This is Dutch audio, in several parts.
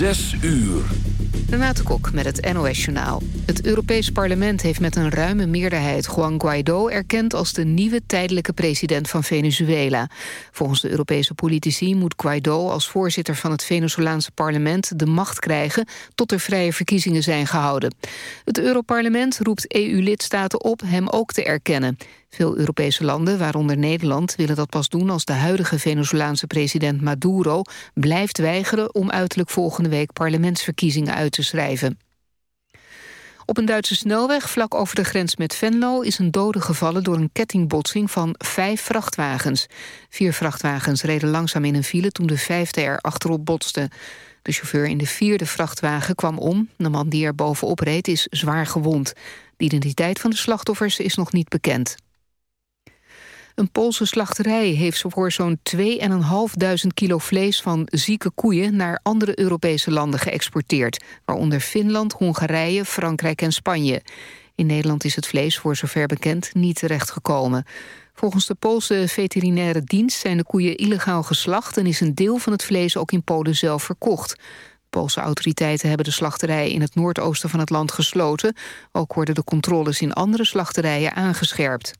Zes uur. Renate Kok met het NOS Journaal. Het Europees Parlement heeft met een ruime meerderheid... Juan Guaido erkend als de nieuwe tijdelijke president van Venezuela. Volgens de Europese politici moet Guaido als voorzitter van het Venezolaanse parlement... de macht krijgen tot er vrije verkiezingen zijn gehouden. Het Europarlement roept EU-lidstaten op hem ook te erkennen. Veel Europese landen, waaronder Nederland, willen dat pas doen als de huidige Venezolaanse president Maduro blijft weigeren om uiterlijk volgende week parlementsverkiezingen uit te schrijven. Op een Duitse snelweg vlak over de grens met Venlo is een dode gevallen door een kettingbotsing van vijf vrachtwagens. Vier vrachtwagens reden langzaam in een file toen de vijfde er achterop botste. De chauffeur in de vierde vrachtwagen kwam om. De man die er bovenop reed is zwaar gewond. De identiteit van de slachtoffers is nog niet bekend. Een Poolse slachterij heeft voor zo'n 2.500 kilo vlees van zieke koeien naar andere Europese landen geëxporteerd, waaronder Finland, Hongarije, Frankrijk en Spanje. In Nederland is het vlees voor zover bekend niet terechtgekomen. Volgens de Poolse veterinaire dienst zijn de koeien illegaal geslacht en is een deel van het vlees ook in Polen zelf verkocht. Poolse autoriteiten hebben de slachterij in het noordoosten van het land gesloten. Ook worden de controles in andere slachterijen aangescherpt.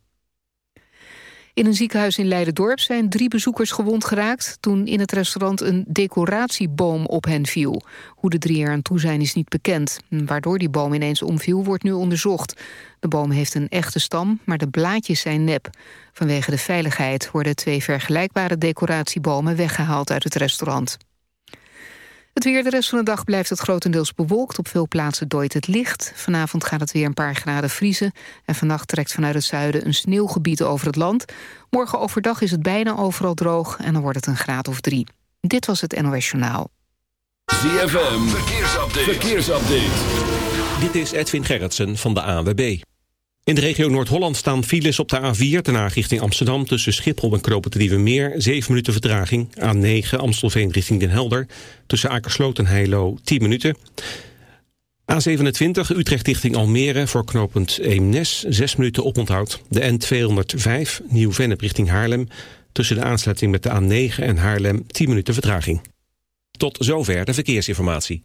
In een ziekenhuis in Leiden-dorp zijn drie bezoekers gewond geraakt... toen in het restaurant een decoratieboom op hen viel. Hoe de drie er aan toe zijn is niet bekend. Waardoor die boom ineens omviel wordt nu onderzocht. De boom heeft een echte stam, maar de blaadjes zijn nep. Vanwege de veiligheid worden twee vergelijkbare decoratiebomen weggehaald uit het restaurant. Het weer de rest van de dag blijft het grotendeels bewolkt. Op veel plaatsen dooit het licht. Vanavond gaat het weer een paar graden vriezen. En vannacht trekt vanuit het zuiden een sneeuwgebied over het land. Morgen overdag is het bijna overal droog en dan wordt het een graad of drie. Dit was het NOS Journaal. ZFM, verkeersupdate. verkeersupdate. Dit is Edwin Gerritsen van de ANWB. In de regio Noord-Holland staan files op de A4... ten richting Amsterdam tussen Schiphol en Knopen Meer 7 minuten vertraging. A9 Amstelveen richting Den Helder. Tussen Akersloot en Heilo 10 minuten. A27 Utrecht richting Almere voor knooppunt Eemnes. 6 minuten oponthoud. De N205 Nieuw-Vennep richting Haarlem. Tussen de aansluiting met de A9 en Haarlem 10 minuten vertraging. Tot zover de verkeersinformatie.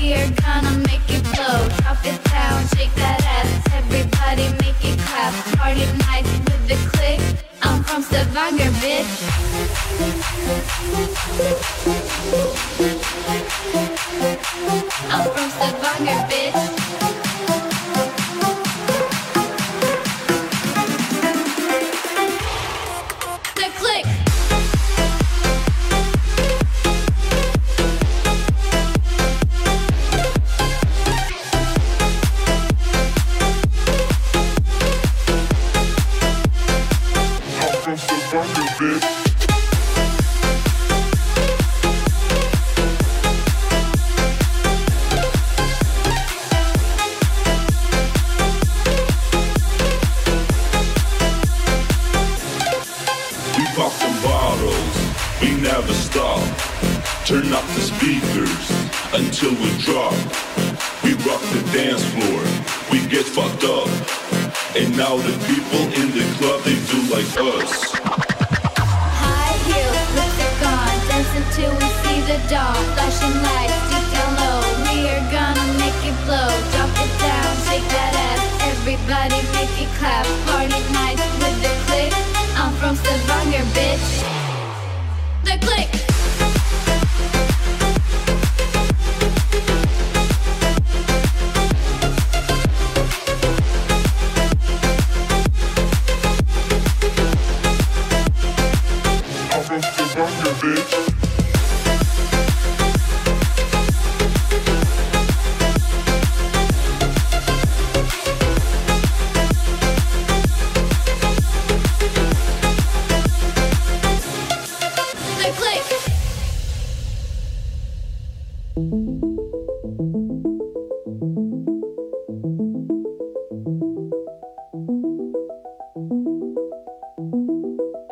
We're gonna make it blow. Drop it down, shake that ass. Everybody make it clap. Party with the click. I'm from Stavanger, bitch. I'm from Stavanger, bitch.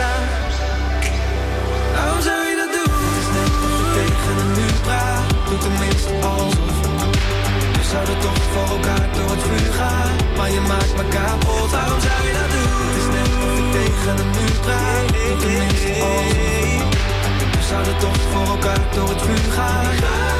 Staan. Waarom zou je dat doen? Tegen een muur praat. Doe tenminste alsof. We zouden toch voor elkaar door het vuur gaan. Maar je maakt me kapot. Waarom zou je dat doen? Het is net of tegen een muur praat. Doe tenminste alsof. We zouden toch voor elkaar door het vuur gaan.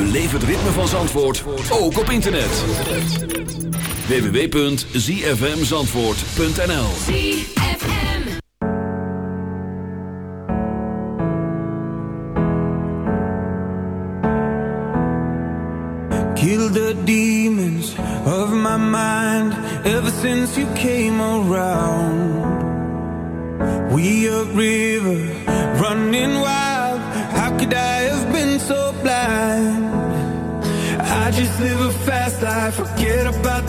Beleef het ritme van Zandvoort, ook op internet. www.zfmzandvoort.nl Kill the demons of my mind Ever since you came around. We a river running wild. How could I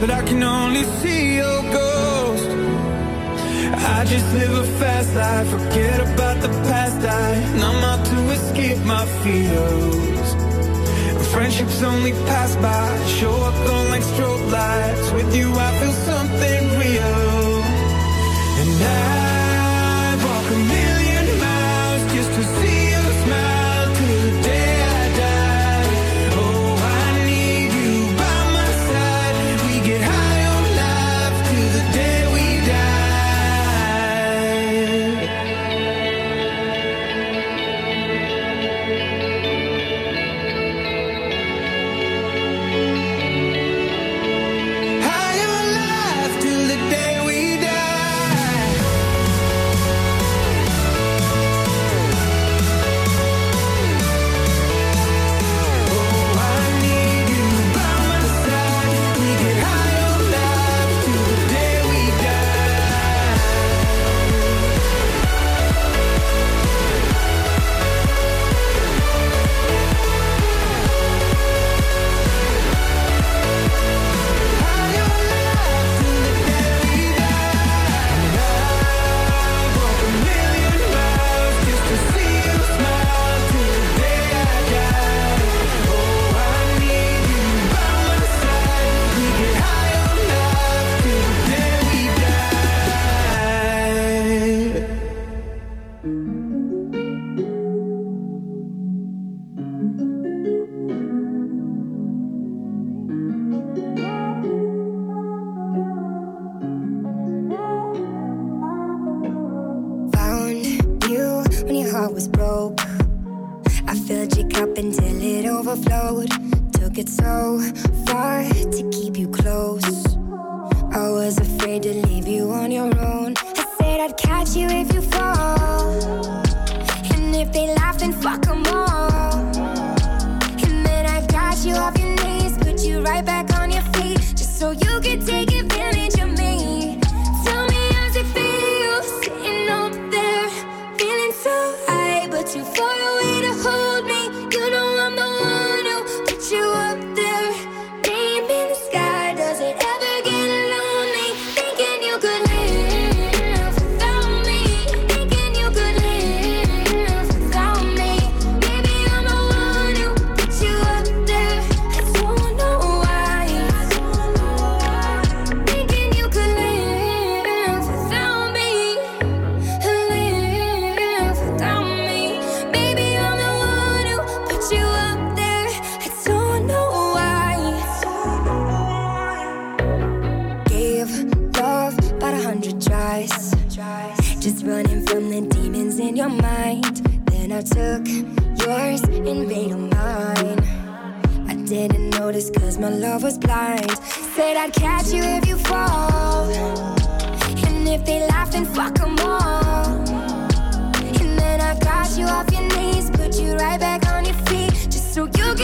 But I can only see your ghost. I just live a fast life.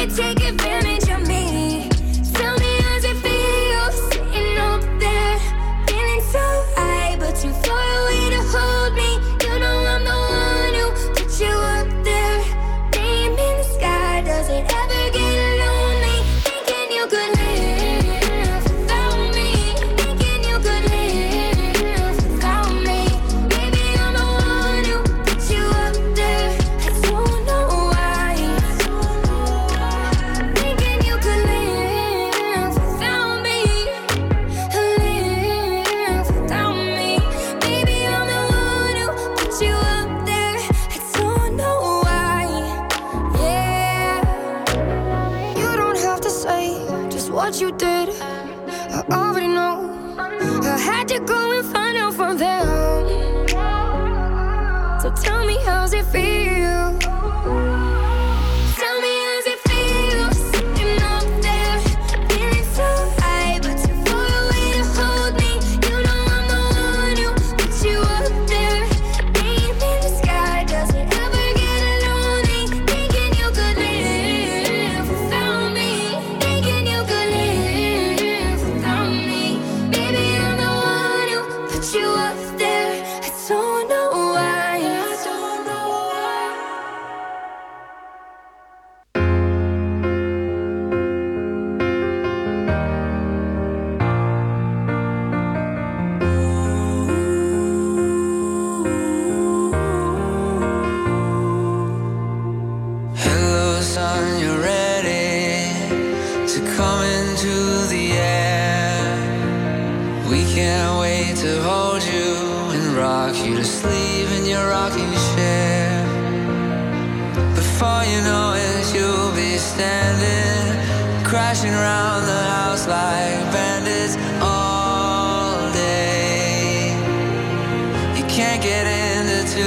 take to come into the air. We can't wait to hold you and rock you to sleep in your rocking chair. Before you know it, you'll be standing, crashing around the house like bandits all day. You can't get into